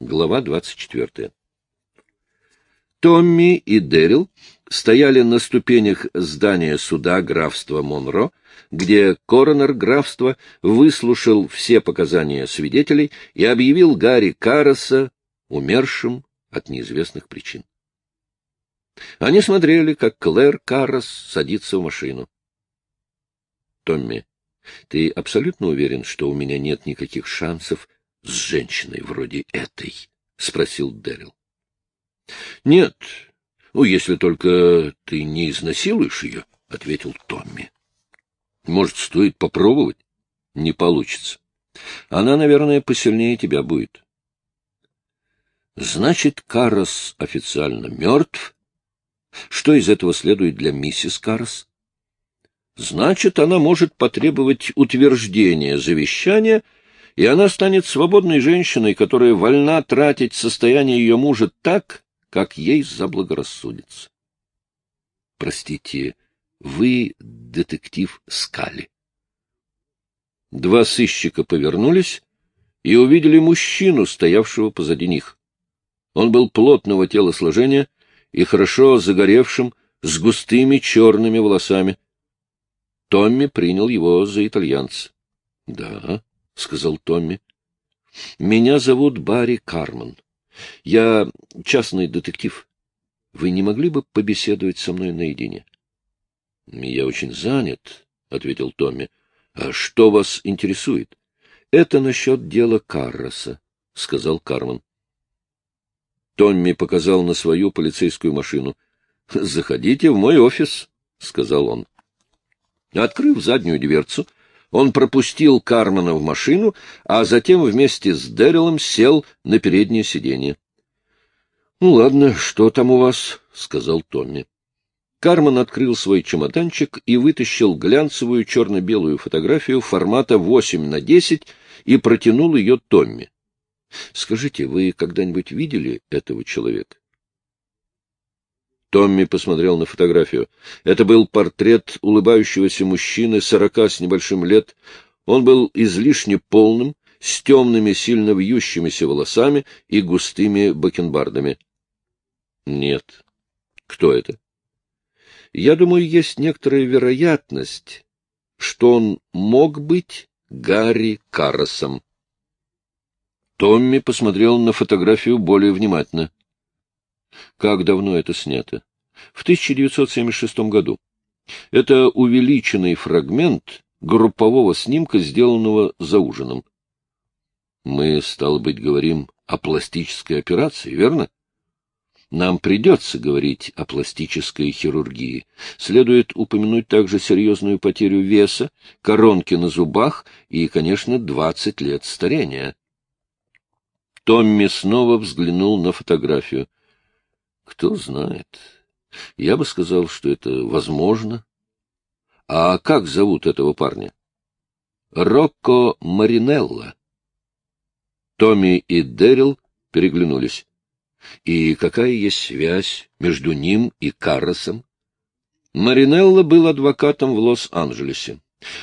Глава 24. Томми и Дэрил стояли на ступенях здания суда графства Монро, где коронер графства выслушал все показания свидетелей и объявил Гарри Карроса умершим от неизвестных причин. Они смотрели, как Клэр Каррос садится в машину. — Томми, ты абсолютно уверен, что у меня нет никаких шансов с женщиной вроде этой? — спросил Дэрил. — Нет, ну, если только ты не изнасилуешь ее, — ответил Томми. — Может, стоит попробовать? Не получится. Она, наверное, посильнее тебя будет. Значит, Карос официально мертв? Что из этого следует для миссис Карос? Значит, она может потребовать утверждения завещания, и она станет свободной женщиной, которая вольна тратить состояние ее мужа так, как ей заблагорассудится. Простите, вы детектив Скали. Два сыщика повернулись и увидели мужчину, стоявшего позади них. Он был плотного телосложения и хорошо загоревшим, с густыми черными волосами. Томми принял его за итальянца. — Да, — сказал Томми. — Меня зовут Барри Карман. Я частный детектив. Вы не могли бы побеседовать со мной наедине? — Я очень занят, — ответил Томми. — А что вас интересует? — Это насчет дела Карроса, — сказал Карман. Томми показал на свою полицейскую машину. — Заходите в мой офис, — сказал он. Открыв заднюю дверцу, он пропустил Кармана в машину, а затем вместе с Дэрилом сел на переднее сиденье. — Ну, ладно, что там у вас? — сказал Томми. Карман открыл свой чемоданчик и вытащил глянцевую черно-белую фотографию формата 8 на 10 и протянул ее Томми. — Скажите, вы когда-нибудь видели этого человека? Томми посмотрел на фотографию. Это был портрет улыбающегося мужчины сорока с небольшим лет. Он был излишне полным, с темными, сильно вьющимися волосами и густыми бакенбардами. — Нет. Кто это? — Я думаю, есть некоторая вероятность, что он мог быть Гарри Карросом. Томми посмотрел на фотографию более внимательно. Как давно это снято? В 1976 году. Это увеличенный фрагмент группового снимка, сделанного за ужином. Мы, стало быть, говорим о пластической операции, верно? Нам придется говорить о пластической хирургии. Следует упомянуть также серьезную потерю веса, коронки на зубах и, конечно, 20 лет старения. Томми снова взглянул на фотографию. Кто знает. Я бы сказал, что это возможно. А как зовут этого парня? Рокко Маринелло. Томми и Дэрил переглянулись. И какая есть связь между ним и Карросом? Маринелло был адвокатом в Лос-Анджелесе.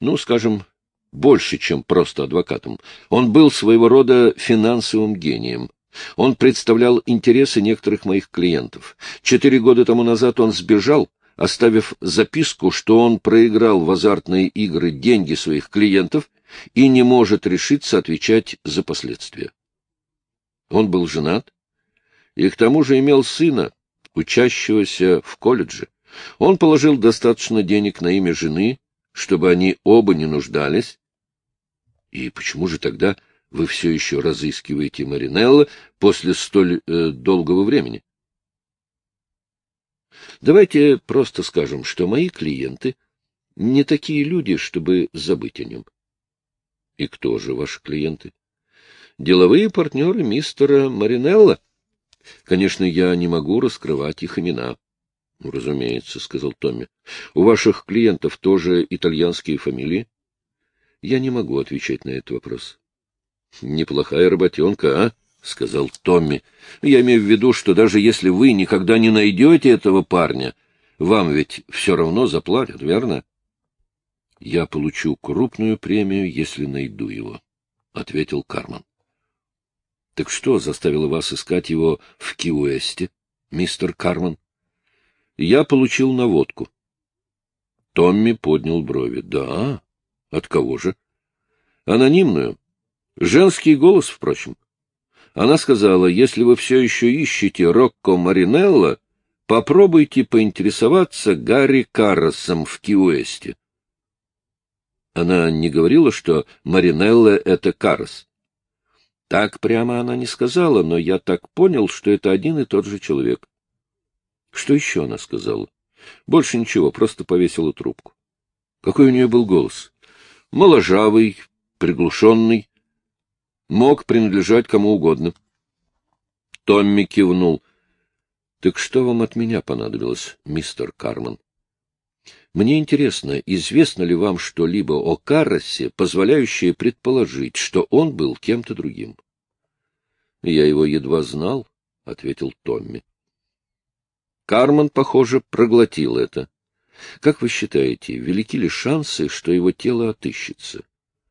Ну, скажем, больше, чем просто адвокатом. Он был своего рода финансовым гением. Он представлял интересы некоторых моих клиентов. Четыре года тому назад он сбежал, оставив записку, что он проиграл в азартные игры деньги своих клиентов и не может решиться отвечать за последствия. Он был женат и к тому же имел сына, учащегося в колледже. Он положил достаточно денег на имя жены, чтобы они оба не нуждались. И почему же тогда вы все еще разыскиваете Маринелло после столь э, долгого времени? Давайте просто скажем, что мои клиенты не такие люди, чтобы забыть о нем. И кто же ваши клиенты? Деловые партнеры мистера Маринелло. Конечно, я не могу раскрывать их имена. — Разумеется, — сказал Томми. — У ваших клиентов тоже итальянские фамилии? — Я не могу отвечать на этот вопрос. — Неплохая работенка, а? — сказал Томми. — Я имею в виду, что даже если вы никогда не найдете этого парня, вам ведь все равно заплатят, верно? — Я получу крупную премию, если найду его, — ответил Карман. — Так что заставило вас искать его в Киуэсте, мистер Карман? — Я получил наводку. Томми поднял брови. — Да? От кого же? — Анонимную. Женский голос, впрочем. Она сказала, если вы все еще ищете Рокко Маринелло, попробуйте поинтересоваться Гарри Карросом в Киуэсте. Она не говорила, что Маринелло — это Каррос. Так прямо она не сказала, но я так понял, что это один и тот же человек. Что еще она сказала? Больше ничего, просто повесила трубку. Какой у нее был голос? Моложавый, приглушенный, мог принадлежать кому угодно. Томми кивнул. — Так что вам от меня понадобилось, мистер Карман? Мне интересно, известно ли вам что-либо о Карросе, позволяющее предположить, что он был кем-то другим? — Я его едва знал, — ответил Томми. Карман, похоже, проглотил это. Как вы считаете, велики ли шансы, что его тело отыщется?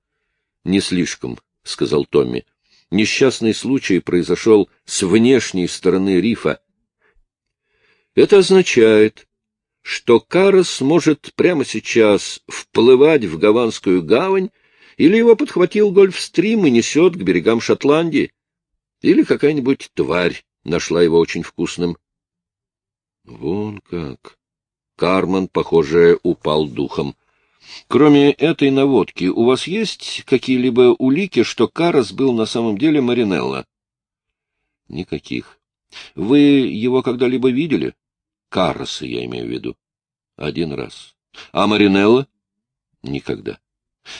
— Не слишком, — сказал Томми. Несчастный случай произошел с внешней стороны рифа. Это означает, что Карос может прямо сейчас вплывать в Гаванскую гавань, или его подхватил гольфстрим и несет к берегам Шотландии, или какая-нибудь тварь нашла его очень вкусным. Вон как! Карман, похоже, упал духом. Кроме этой наводки, у вас есть какие-либо улики, что Карас был на самом деле Маринелло? Никаких. Вы его когда-либо видели? Караса, я имею в виду. Один раз. А Маринелло? Никогда.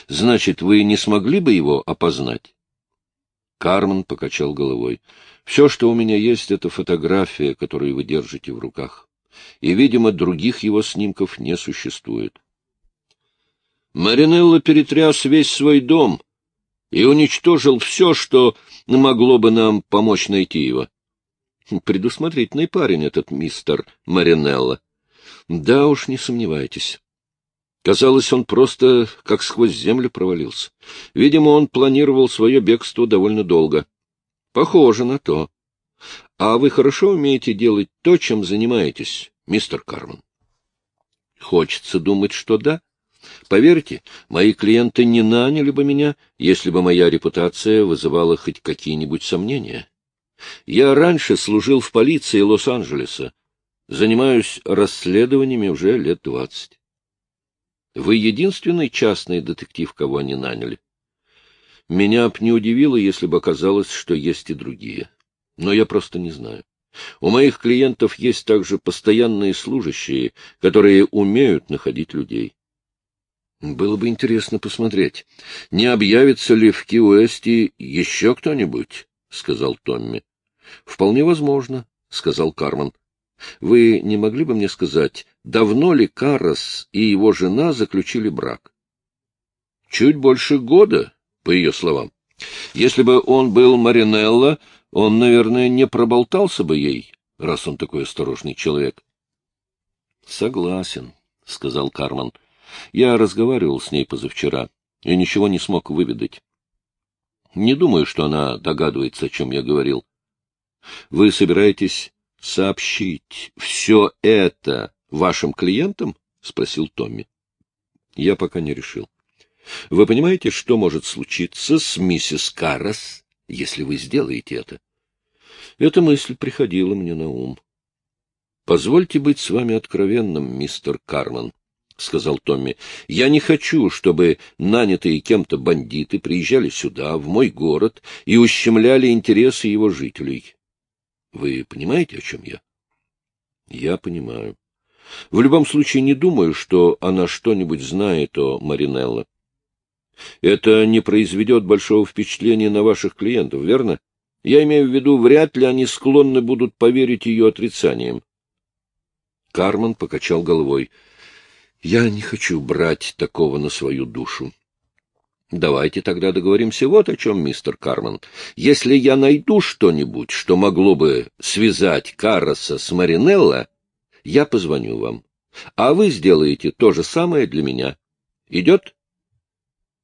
Значит, вы не смогли бы его опознать? Кармен покачал головой. Все, что у меня есть, это фотография, которую вы держите в руках. И, видимо, других его снимков не существует. Маринелло перетряс весь свой дом и уничтожил все, что могло бы нам помочь найти его. Предусмотрительный парень этот мистер Маринелло. Да уж, не сомневайтесь. Казалось, он просто как сквозь землю провалился. Видимо, он планировал свое бегство довольно долго. Похоже на то. А вы хорошо умеете делать то, чем занимаетесь, мистер Карман? Хочется думать, что да. Поверьте, мои клиенты не наняли бы меня, если бы моя репутация вызывала хоть какие-нибудь сомнения. Я раньше служил в полиции Лос-Анджелеса. Занимаюсь расследованиями уже лет двадцать. Вы единственный частный детектив, кого они наняли. Меня б не удивило, если бы оказалось, что есть и другие. Но я просто не знаю. У моих клиентов есть также постоянные служащие, которые умеют находить людей. Было бы интересно посмотреть, не объявится ли в Ки-Уэсте еще кто-нибудь, — сказал Томми. — Вполне возможно, — сказал Карман. — Вы не могли бы мне сказать, давно ли Каррос и его жена заключили брак? — Чуть больше года, по ее словам. Если бы он был Маринелло, он, наверное, не проболтался бы ей, раз он такой осторожный человек. — Согласен, — сказал Карман. Я разговаривал с ней позавчера и ничего не смог выведать. Не думаю, что она догадывается, о чем я говорил. Вы собираетесь сообщить все это вашим клиентам? — спросил Томми. Я пока не решил. Вы понимаете, что может случиться с миссис Каррас, если вы сделаете это? Эта мысль приходила мне на ум. Позвольте быть с вами откровенным, мистер Карман. — сказал Томми. — Я не хочу, чтобы нанятые кем-то бандиты приезжали сюда, в мой город, и ущемляли интересы его жителей. Вы понимаете, о чем я? — Я понимаю. В любом случае не думаю, что она что-нибудь знает о Маринелло. Это не произведет большого впечатления на ваших клиентов, верно? Я имею в виду, вряд ли они склонны будут поверить ее отрицанием. Карман покачал головой. — я не хочу брать такого на свою душу. Давайте тогда договоримся вот о чем, мистер Карман. Если я найду что-нибудь, что могло бы связать Карроса с Маринелло, я позвоню вам. А вы сделаете то же самое для меня. Идет?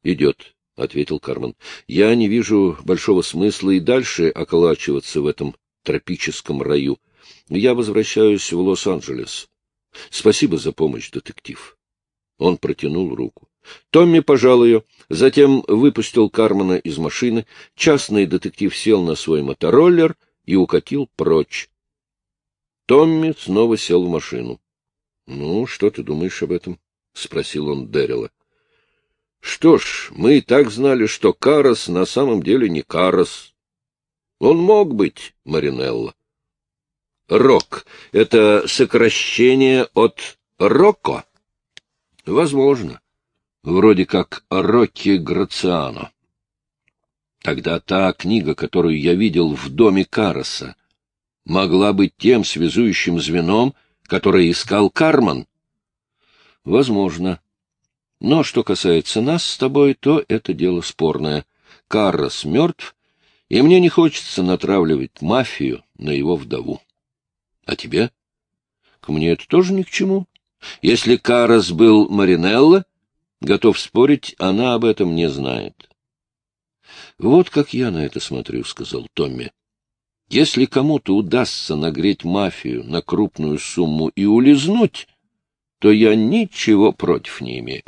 Идет, ответил Кармен. — Я не вижу большого смысла и дальше околачиваться в этом тропическом раю. Я возвращаюсь в Лос-Анджелес. Спасибо за помощь, детектив. Он протянул руку. Томми пожал ее, затем выпустил Кармана из машины. Частный детектив сел на свой мотороллер и укатил прочь. Томми снова сел в машину. — Ну, что ты думаешь об этом? — спросил он Дэрила. — Что ж, мы и так знали, что Карос на самом деле не Карос. Он мог быть Маринелло. Рок — это сокращение от Рокко? Возможно. Вроде как Рокки Грациано. Тогда та книга, которую я видел в доме Кароса, могла быть тем связующим звеном, которое искал Карман? Возможно. Но что касается нас с тобой, то это дело спорное. Каррос мертв, и мне не хочется натравливать мафию на его вдову. А тебе? К мне это тоже ни к чему. Если Каррос был Маринелло, готов спорить, она об этом не знает. — Вот как я на это смотрю, — сказал Томми. Если кому-то удастся нагреть мафию на крупную сумму и улизнуть, то я ничего против не имею.